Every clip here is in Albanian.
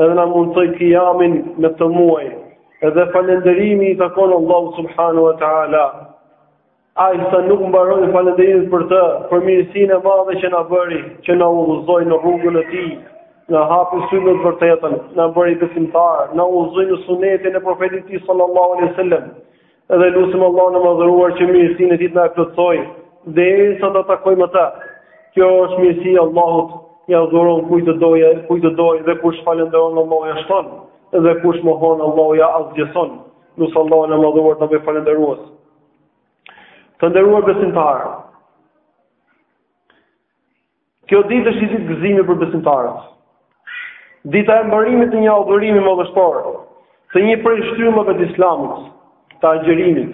Edhe na mundësoi kiamin në këtë muaj, edhe falenderimi i takon Allahu subhanu wa ta'ala. Ai sa nuk mbarojnë falenderimit për të, për mirësinë e madhe që na bëri, që na udhëzoi në rrugën e tij, na hapi sytë me të vërtetën, na bëri besimtarë, na udhëzoi në sunetin e profetit të tij sallallahu alaihi wasallam, Dhe lusim Allahun e Madhëruar që mirësinë e tij të na e plotësojë derisa ta takojmë atë. Kjo është mirësi e Allahut, ia dhuron kujt të dojë dhe kush falënderon Allahu ia shton dhe kush mohon Allahu ia asgjëson. Lus Allahun e Madhëruar të na bëjë falënderues. Të nderuar besimtarë. Kjo ditë është një ditë gëzimi për besimtarët. Dita e mbarimit të një adhurimi madhështor, të një prej shtyllave të Islamit, të agjërimit.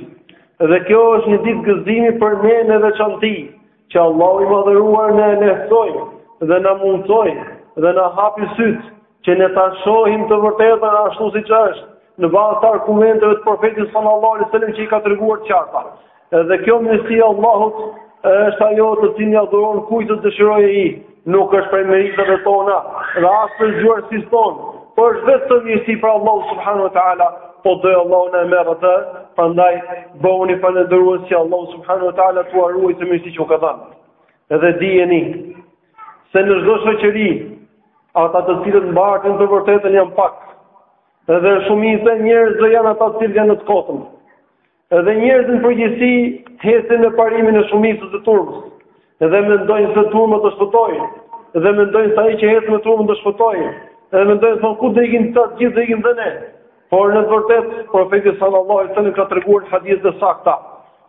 Dhe kjo është një ditë gëzimi për ne në veçanti, që Allahu i madhëruar na lehtësoi dhe na mundësoi dhe na hapi sytë Që ne ta shohim të vërtetën ashtu siç është, në bazë të argumenteve të profetit sallallahu alaihi wasallam që i ka treguar të qarta. Edhe kjo mirësi e Allahut është ajo të cilën ia dhuron kujt të dëshirojë ai, nuk është prej meritave tona dhe as prej zgjuarsisë tonë, por është vetëm mirësi prej Allahu subhanahu wa taala, po do Allahu na e merr atë, prandaj bëhuni falënderues që Allahu subhanahu wa taala t'ua ruajë këtë mirësi që u ka dhënë. Edhe dijeni se në çdo shoqëri ata të cilët mbartin të vërtetën janë pak. Edhe shumica e njerëzve janë ata të cilët janë në të kotën. Edhe njerëzit në përgjithësi hecin me parimin e shumicës, të turmës. Edhe mendojnë se turma do të shpëtojë, edhe mendojnë se ai që hec me turmën do të shpëtojë, edhe mendojnë se ku do ikin të gjithë do ikim dhe ne. Por në të vërtetë, profeti sallallahu alajhi wasallam ka treguar në hadithe të sakta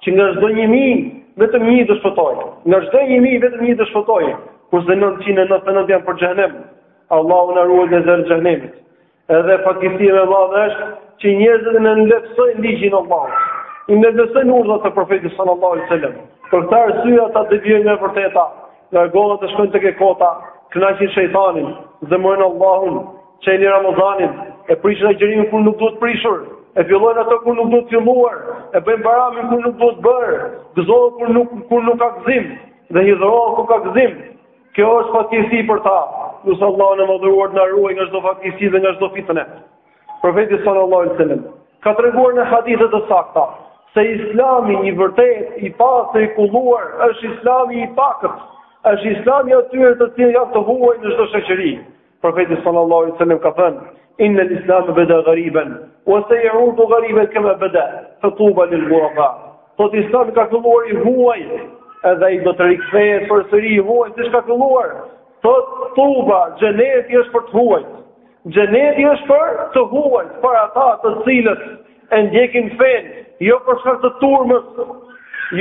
që nga çdo 1000 vetëm 1 do shpëtojë. Nga çdo 1000 vetëm 1 do shpëtojë, kurse 999 janë për xhenem. Allahu na ruajt nga zjarri i xhenemit. Edhe fatkeqësia e madhe është që njerëzit e nënvleftësojnë ligjin e Allahut. I nënvleftësojnë urdhrat e profetit sallallahu alajhi wasallam. Për këtë arsye ata devijojnë nga e vërteta, largohen dhe shkojnë tek e kota, kënaqin shejtanin, zemrojnë Allahun, Çelin Ramazanin, e prishin agjërimin kur nuk duhet prishur, e fillojnë atë kur nuk duhet filluar, e bëjnë bajramin kur nuk duhet bërë, gëzohen kur nuk kur nuk ka gëzim dhe hidhërohen kur ka gëzim. Kjo është fatkeqësi për ta. Lus Allahun e Madhëruar të na ruajë nga çdo fatkeqësi dhe nga çdo fitne. Profeti sallallahu alaihi wasallam ka treguar në hadithe të sakta se Islami i vërtetë, i pastër, i kulluar është Islami i pakët, është Islami i atyre të cilët janë të huaj në çdo shoqëri. Profeti sallallahu alaihi wasallam ka thënë: "Inna al-Islam bada ghariban wa say'ud ghariban kama bada, fa tuba lil ghuraba." Thotë islami ka filluar i huaj, edhe ai do të rikthehet përsëri i huaj siç ka filluar. Thotë tuba, xheneti është për të huajt. Xheneti është për të huajt, për ata të cilët e ndjekin fenë, jo për shkak të turmës,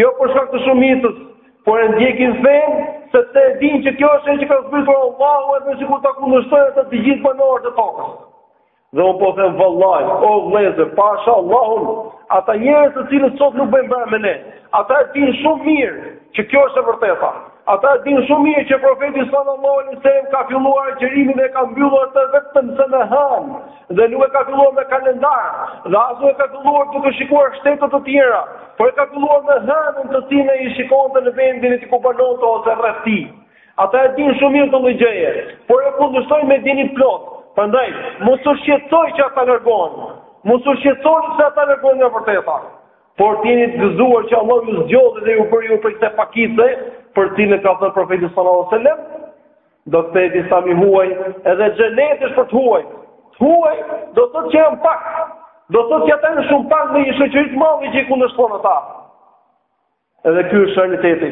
jo për shkak të shumicës, Por e ndjekin fenë, sepse e dinë që kjo është ajo që ka zbritur Allahu edhe sikur ta kundërshtojnë atë të gjithë banorët e tokës. Dhe unë po them vallahi, o vëllezër, pasha Allahun, ata njerëz të cilët sot nuk bëjnë bajram me ne, ata e dinë shumë mirë që kjo është e vërteta. Ata e dinë shumë mirë që profeti sallallahu alaihi wasallam ka filluar agjërimin e ka mbyllur atë vetëm se me hanë, dhe nuk e ka filluar me kalendar, dhe as nuk e ka filluar duke shikuar shtete të tjera, por e ka filluar me hënën të cilën i shikonte në vendin e tij ku banonte ose rreth tij. Ata e dinë shumë mirë këtë gjë, por e kundërshtojnë me dijeni të plotë. Prandaj, mos u shqetësoj që ata largohen. Mos u shqetësoni pse ata largohen nga e vërteta. Por të jeni të gëzuar që Allah ju zgjodhi dhe ju bëri ju prej kësaj pakicë, për cilën ka thënë profeti sallallahu alajhi wasallam, Do të kthehet islami i huaj, edhe xheneti është për të huajt. Të huaj do të thotë që janë pak. Do të thotë që ata janë shumë pak në një shoqëri të madhe që i kundërshton ata. Edhe ky është realiteti.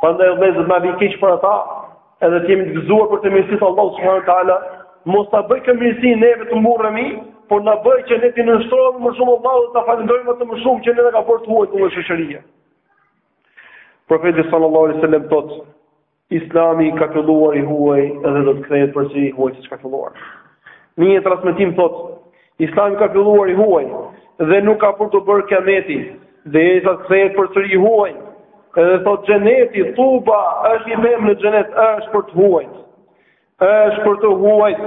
Prandaj vëllezër na vjen keq për ata, edhe të jemi të gëzuar për këtë mirësi të Allahut subhanahu wa taala, mos të na bëjë kjo mirësi neve të mburremi, por na bëjë që ne t'i nënshtrohemi më shumë Allahut dhe ta falënderojmë atë më shumë që ne na ka bërë të huaj në shoqëri. Profeti sallallahu alaihi wasallam thotë Islami ka filluar i huaj dhe do të kthehet përsëri i huaj siç ka filluar. Në një transmetim thotë, Islami ka filluar i huaj dhe nuk ka për t'u bërë kiameti, derisa të kthehet përsëri i huaj. Edhe thotë xheneti, tuba, është një pemë në xhenet, është për të huajt. Është për të huajt.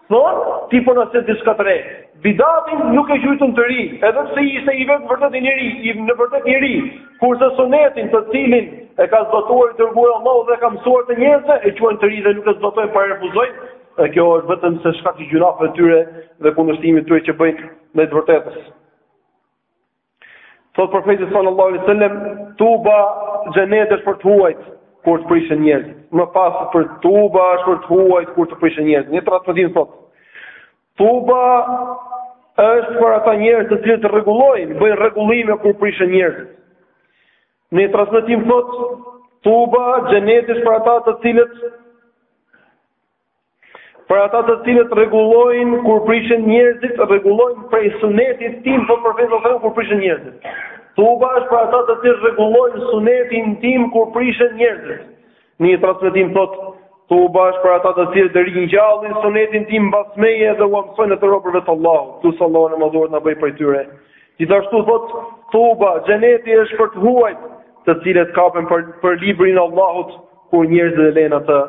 Thonë, ti po na sjell diçka të re. Bidatin nuk e quajtën të ri, edhe pse ishte i vë vërtet i ri, në vërtetë i ri, kurse sunetin të cilin e ka zbatuar i dërguari i Allahut dhe ua ka mësuar atë njerëzve, e quajnë të ri dhe nuk e zbatojnë por e refuzojnë, dhe kjo është vetëm se shkak i gjynaheve të tyre dhe kundërshtimit të tyre që bëjnë ndaj së vërtetës. Thotë profeti sallallahu alaihi wasallam, tuba xheneti është për të huajt kur të prishen njerëzit. Më pas për tuba është për të huajt kur të prishen njerëzit. Në transmetim thotë, tuba është për ata njerëz të cilët rregullojnë, bëjnë rregullime kur prishen njerëzit. Në transmetim thotë, tuba xheneti është për ata të cilët Për ata të cilët rregullojnë kur prishen njerëzit, rregullojnë prej sunetit tim thot për kur prishen njerëzit. Tuba është për ata të cilët rregullojnë sunetin tim kur prishen njerëzit. Në një transmetim thot Tuba është për ata të cilët e ringjallin sunetin tim mbas meje dhe ua mësojnë atë robërve të Allahut. Allahu na bëj prej tyre. Gjithashtu thot Tuba, xheneti është për të huajt, të cilët kapen për për librin e Allahut kur njerëzit e lejnë atë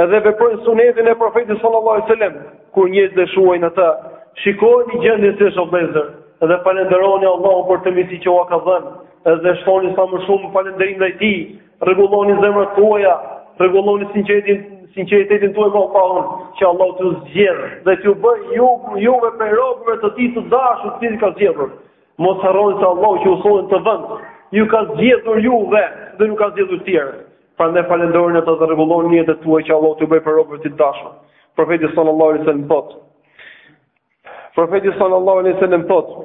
Edhe veprojnë sunetin e profetit sallallahu alaihi wasallam kur njerëzit e shuajnë atë. Shikojeni gjendjen si është vëllezër dhe falënderoni Allahun për këtë mirësi që ua ka dhënë edhe shtoni sa më shumë falënderim ndaj tij. Rregulloni zemrat tuaja, rregulloni sinqe sinqeritetin tuaj me Allahun, që Allahu t'ju zgjedh dhe t'ju bëj ju juve prej robërve të tij të dashur, të cilët i ka zgjedhur. Mos harroni se Allahu që u solli në këtë vend, ju ka zgjedhur juve dhe nuk ka zgjedhur tjerë. Prandaj falënderoni atë dhe rregulloni nijetet tuaja që Allahu t'ju bëjë prej robërve të dashur. Profeti sallallahu alaihi wasallam thotë: Profeti sallallahu alaihi wasallam thotë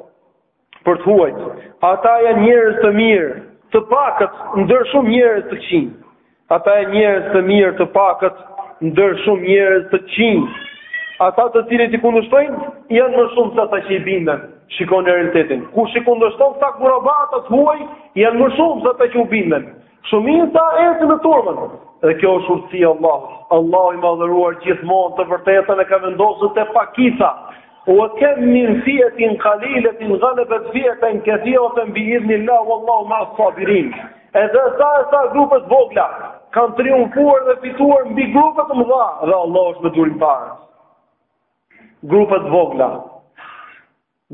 për të huajt, ata janë njerëz të mirë, të pakët ndër shumë njerëz të këqinj. Ata janë njerëz të mirë, të pakët ndër shumë njerëz të këqinj. Ata të cilët i kundërshtojnë janë më shumë se ata që i binden. Shikoni realitetin. Kush i kundërshton këta gurabat të huaj, janë më shumë se ata që u binden. Shumica ecën me turmën. Dhe kjo është urtësi e Allahut. Allahu i madhëruar gjithmonë të vërtetën e ka vendosur te pakica. Wa kam min fi'atin qalilatin ghalabat fi'atan kathiratan bi idhnillah wallahu ma'as sabirin. Edhe sa e sa grupe të vogla kanë triumfuar dhe fituar mbi grupe të mëdha dhe Allahu është me durimtarët. Grupe të vogla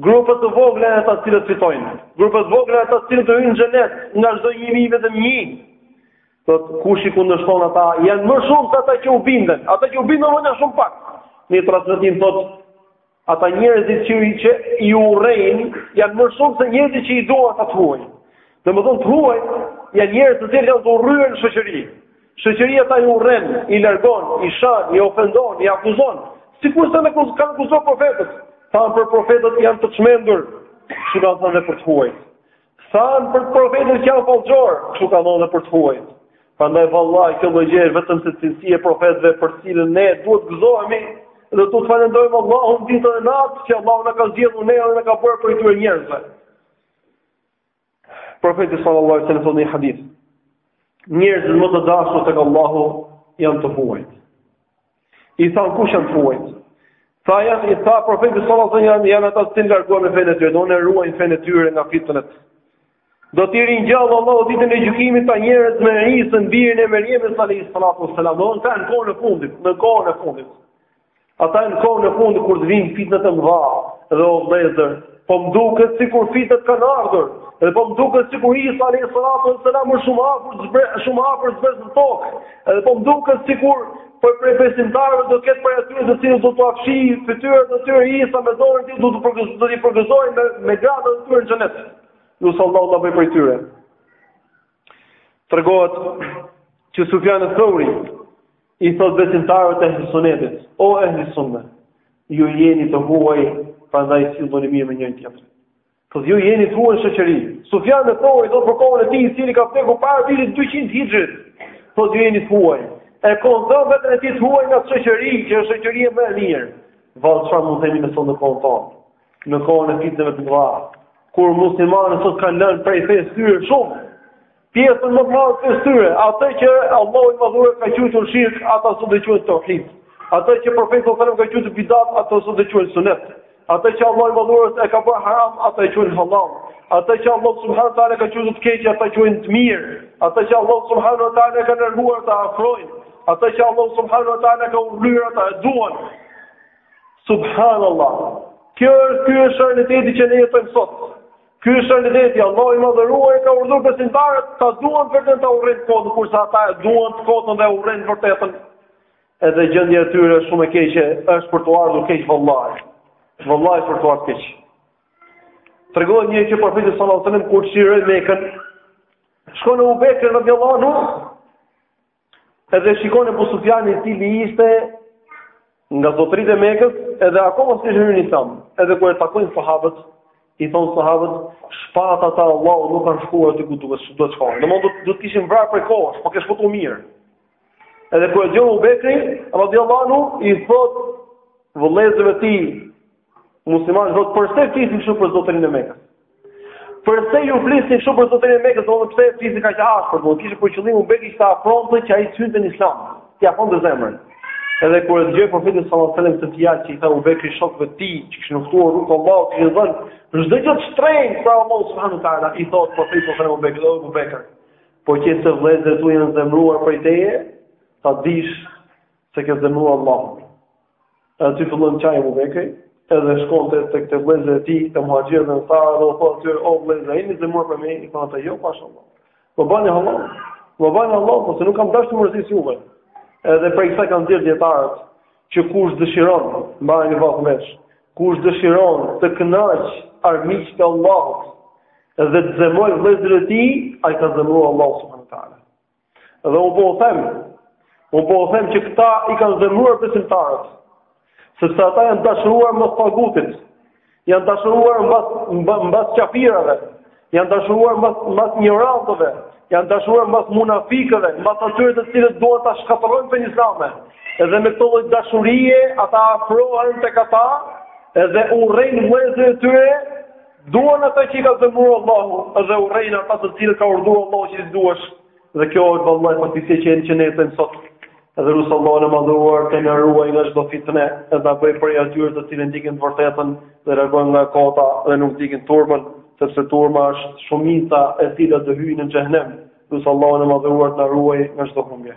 Grupe të vogla janë ata të cilët fitojnë. Grupe të vogla janë ata të cilët do hyjnë në xhenet, nga çdo 1000 vetëm 1. Thotë kush i kundërshton ata, janë më shumë se ata që u binden. Ata që u binden janë shumë pak. Në një transmetim thotë ata njerëzit që i që i urrejnë janë më shumë se njerëzit që i duan ata të huaj. Domethënë të huaj janë njerëz të cilët janë të urryer në shoqëri. Shoqëria ata i urren, i largon, i shan, i ofendon, i akuzon. Sikurse kanë akuzuar profetët. Thanë për profetët janë të çmendur, kështu kanë thënë dhe për të huajt. Thanë për profetët që janë fallxhor, kështu kanë thënë dhe për të huajt. Prandaj vallahi kjo lloj gjëje vetëm se cilësi e profetëve për të cilën ne duhet të gëzohemi dhe duhet falënderojmë Allahun ditën e natë që Allahu na ka zgjedhur ne dhe na ka bërë prej këtyre njerëzve. Profeti sallallahu alaihi wasallam thotë në një hadith: Njerëzit më të dashur tek Allahu janë të huajt. I thanë kush janë të huajt? Tha ja i tha profeti sallallahu alaihi wasallam janë ata që largohen me fenë e tyre, do ta ruajnë fenë e tyre nga fitnet. Do t'i ringjallë Allahu ditën e gjykimit këta njerëz me Isën, birin e Meryemës alayhis salatu wassalam, do të jenë në kohën e fundit, në kohën e fundit. Ata në kohën e fundit kur të vijnë fitnet e mëdha dhe o vëllezër, po më duket sikur fitnet kanë ardhur, dhe po më duket sikur Isa a.s. është shumë afër, shumë afër të zbresë në tokë, dhe po më duket sikur prej besimtarëve do ketë prej atyre të cilët do t'ua fshijë fytyrat e tyre Isa me dorën e tij do t'i përgëzojë do t'i përgëzojë me me gradën e tyre në xhenet. Lus Allahun të na bëjë prej tyre. Tregohet që Sufjan e Theuri i thotë besimtarëve të Ehli Sunetit, o Ehli Sune, ju jeni të huaj, prandaj silluni mirë me njëri tjetrin. Thotë ju jeni të huaj në shoqëri. Sufjan e Theuri e thotë për kohën e tij, i cili ka vdekur para vitit 200 Hixhrit. Thotë ju jeni të huaj. E konsideron veten e tij të huaj nga shoqëri, që është shoqëria më e mirë. Vallë çfarë mund të themi ne sot në kohën tonë. Në kohën e fitneve të mëdha, kur muslimanët sot kanë lënë prej fesë tyre shumë, pjesën më të madhe të fesë tyre, atë që Allahu i madhëruar e ka quajtur shirk, ata sot e quajnë tauhid. Atë që profeti sallallahu alajhi wasallam ka quajtur bidat, ata sot e quajnë sunet. Atë që Allahu i madhëruar e ka bërë haram, ata e quajnë halal. Atë që Allahu subhanahu wa taala e ka quajtur të keqe, ata quajnë të mirë. Atë që Allahu subhanahu wa taala e ka larguar ata e afrojnë. Atë që Allahu subhanahu wa taala e ka urryer ata e duan. Subhanallah. Kjo është ky është realiteti që ne jetojmë sot. Ky është realiteti, Allahu i madhëruar ka urdhëruar besimtarët ta duan të vërtetën ta urrejnë të kotën, kurse ata e duan të kotën dhe urrejnë vërtetën. Edhe gjendja e tyre është shumë e keqe, është për të ardhur keq vallahi. Vallahi për të ardhur keq. Tregohet një që profeti sallallahu alajhi wasallam kur çliroi Mekën, shkon Ebu Bekri radiallahu anhu, Edhe e shikon Ebu Sufjanin i cili ishte nga zotërit e Mekës, edhe akoma s'kishte hyrë në Islam. Edhe kur e takojnë sahabët, i thon sahabët, shpatat e Allahut nuk kanë shkuar aty ku duhet të shkojnë. Domthon duhet të kishim vrarë prej kohës, po ke shpëtu mirë. Edhe kur e dëgjon Ebu Bekri, radhiyallahu anhu, i thot vëllezërve të tij, Muslimanë thotë, përse flisni kështu për zotërin e Mekës? Përse ju flisni kështu për zotërin e Mekës? Domethënë pse flisni kaq ashpër? Por kishte për qëllim Ebu Bekri ta afronte që ai të hynte në Islam. T'i afronte zemrën. Edhe kur e dëgjoi profeti sallallahu alajhi wasallam këtë fjalë që i tha Ebu Bekri shokëve të tij, që kishin luftuar në rrugë të Allahut, kishin dhënë çdo gjë të shtrenjtë për Allahun subhanahu wa taala i thotë profeti sallallahu alajhi wasallam Ebu Bekr, Ebu Bekr. Po qe se vëllezërit tuaj janë zemruar prej teje, ta dish Se ke zemruar Allahun. Edhe ti fillon qan Ebu Bekri, edhe shkon te tek te vëllezërit e tij, te muhaxhirët, dhe u thotë atyre, o vëllezër, a jeni zemruar prej meje, i thonë ata, jo, pasha Allahun. Po bani Allah. Po bani Allah, po se nuk kam dashur të mërzis ju. Edhe prej kësaj kanë nxjerrë dijetarët që kush dëshiron, mbajeni vath në vesh. Kush dëshiron të kënaq armiqtë e Allahut dhe të zemrojë vëllezërit e tij, ai ka zemruar Allahu subhanahu wa taala. Dhe unë po u them, unë po u them që këta i kanë zemruar besimtarët, sepse ata janë dashuruar mbas tagutit, janë dashuruar mbas mbas mbas qafirave, janë dashuruar mbas mbas injorantëve, janë dashuruar mbas munafikëve, mbas atyre të cilët duan ta shkatërrojnë fenë islame. Edhe me këtë lloj dashurie ata afrohen tek ata, edhe urrejnë vëllezërit e tyre Duan ata që i ka zemruar Allahu, dhe urrejnë ata të cilët ka urdhëruar Allahu që t'i duash. Dhe kjo është vallahi fatkeqësi që jemi që ne jetojmë sot. Edhe lus Allahun e madhëruar të na ruaj nga çdo fitnë, edhe të na bëjë prej atyre të cilët ndjekin të vërtetën dhe largohen nga e kota dhe nuk ndjekin turmën, sepse turma është shumica e cila do hyjë në xhehenem. Lus Allahun e madhëruar të na ruaj nga çdo humbje.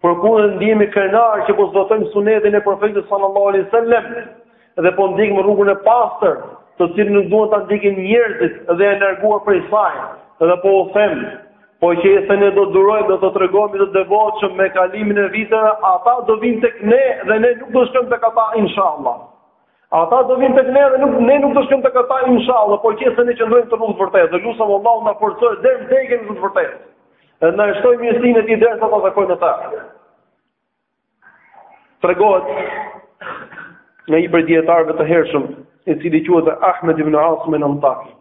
Por kurse ne ndihemi krenar që po zbatojmë sunetin e profetit sallallahu alaihi wasallam dhe po ndjekim rrugën e pastër, të cilën nuk duan ta ndjekin njerëzit dhe janë larguar prej saj, dhe po u them, po qe se ne do durojmë dhe do të tregohemi të devotshëm me kalimin e viteve, ata do vinë tek ne dhe ne nuk do shkojmë tek ata inshallah. Ata do vinë tek ne dhe nuk ne nuk do shkojmë tek ata inshallah, po qe se ne qëndrojmë në rrugë të vërtetë, e lusim Allahun na forcojë deri në vdekje në rrugë të vërtetës. Dhe na shtoj mirësinë e tij deri sa ta takojmë atë. Tregohet nga një prej dijetarëve të hershëm, i cili quhet Ahmed ibn Asim al-Antaki,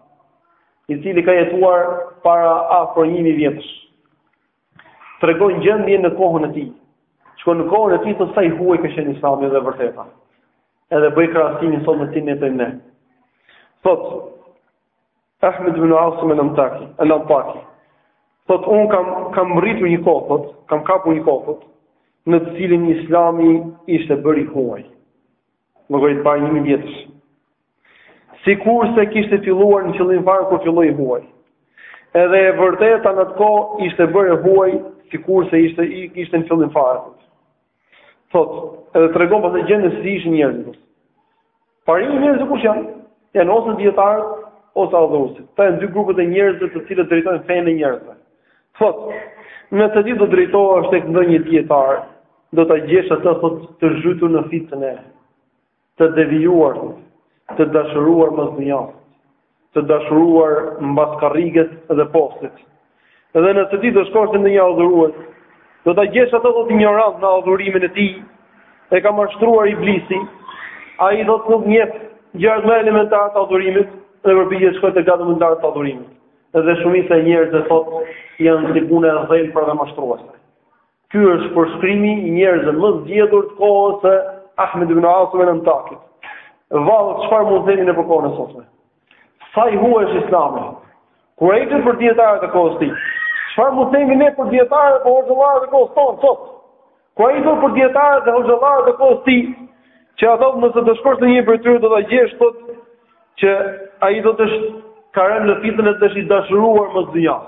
i cili ka jetuar para afër 1000 vjetësh. Tregon gjendjen në kohën e tij. Shiko në kohën e tij thotë sa i huaj ka qenë Islami dhe e vërteta. Edhe bëj krahasimin sot me ditët tona ne. Thotë Ahmed ibn Asim al-Antaki, al-Antaki. Thotë unë kam kam mrritur një kohë thot, kam kapur një kohë thot në të cilin Islami ishte bërë i huaj. Llogarit para 1000 vjetësh. Sikurse kishte filluar në fillim fare kur filloi i huaj. Edhe e vërteta në atë kohë ishte bërë e huaj sikurse ishte ishte në fillim fare. Thot, edhe tregon pastaj gjendjen si ishin njerëzit. Paria e njerëzve kush janë? Janë ose dijetarët ose adhuruesit. Këta janë dy grupet e njerëzve të cilët drejtojnë fenë e njerëzve. Thot, në qoftë se ti do drejtoheshe tek ndonjë dijetar, Do ta gjesh atë thotë të zhytur në fitne, të devijuar, të dashuruar mbas dynjas, të dashuruar mbas karriges dhe postit. Dhe nëse ti do shkosh te ndonjë adhurues, do ta gjesh atë thotë injorant në adhurimin e tij, e ka mashtruar iblisi. Ai thotë nuk njeh gjërat më elementare të adhurimit, dhe përpiqet të shkojë te gatë më të adhurimit. Dhe shumica e njerëzve thotë janë si puna e dhenve për të mashtruar. Ky është përshkrimi i njerëzve më të zgjedhur të kohës së Ahmed ibn Asim el Antakit. Vallë çfarë mund të themi në kohën e sotme? Sa i huaj është Islami? Kur ai thotë për dietarët e kohës tij, çfarë mund të themi ne për dietarët e hoxhallarët e kohës tonë sot? Kur ai thotë për dietarët e hoxhallarët e kohës tij, që thotë nëse do shkosh te një prej tyre do ta gjesh thotë që ai thotë ka rënë në fitne dhe është i dashuruar mbas dynjas.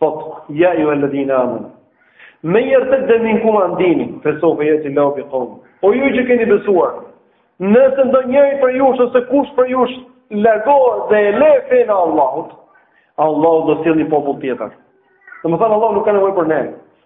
Thotë, ja ejjuhel-ledhine amenu men jertedde minkum an dinihi, fe seufe jetil-lahu bi kaum. O ju që keni besuar, nëse ndonjëri prej jush, ose kush prej jush, largohet dhe e le fenë e Allahut, Allahu do sjellë një popull tjetër. Domethënë, Allahu nuk ka nevojë për ne.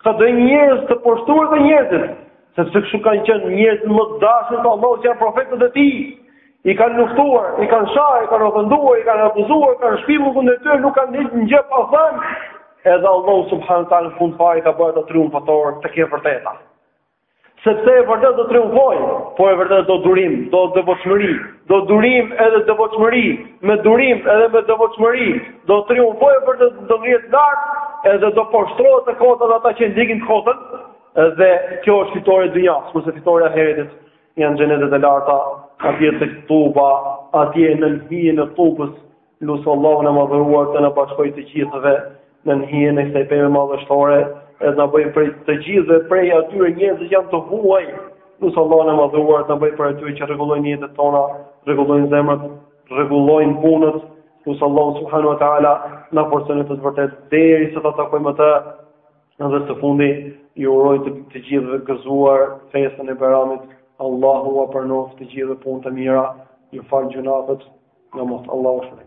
Këta do jenë njerëz të poshtëruar te njerëzit, sepse kështu kanë qenë njerëzit më të dashur te Allahu që janë profetët e tij, i kanë luftuar, i kanë sharë, i kanë ofenduar, i kanë abuzuar, i kanë shpifur kundër tyre, nuk kanë lënë një gjë pa thënë, edhe Allahu subhanehu ue teala në fund fare i ka bërë ata triumfatorë tek e vërteta. Sepse e vërteta do triumfojë, po e vërteta do durim, do devotshmëri, do durim edhe devotshmëri, me durim edhe me devotshmëri, do triumfojë e vërteta, do ngrihet lart, edhe do poshtrohet e kota dhe ata që ndjekin të kotën, dhe kjo është fitorja e dynjas, kurse fitorja e ahiretit janë xhenetet e larta, atje tek Tuba, atje nën hijen e Tubës, Lus Allahun e Madhëruar të na bashkojë të gjithëve nën hijen e kësaj peme madhështore, e të na bëjë prej të gjithëve prej atyre njerëzve që janë të huaj. Lus Allahun e Madhëruar të na bëjë prej atyre që rregullojnë jetët tona, rregullojnë zemrat, rregullojnë punët. Lus Allahun subhanahu wa taala na forcojë në të vërtetë derisa ta takojmë atë Edhe së fundi, ju uroj të, të gjithëve gëzuar festën e Bajramit, Allahu jua pranoftë të gjithëve punët e mira, ju faltë gjynahet, në mos Allahu shpërim.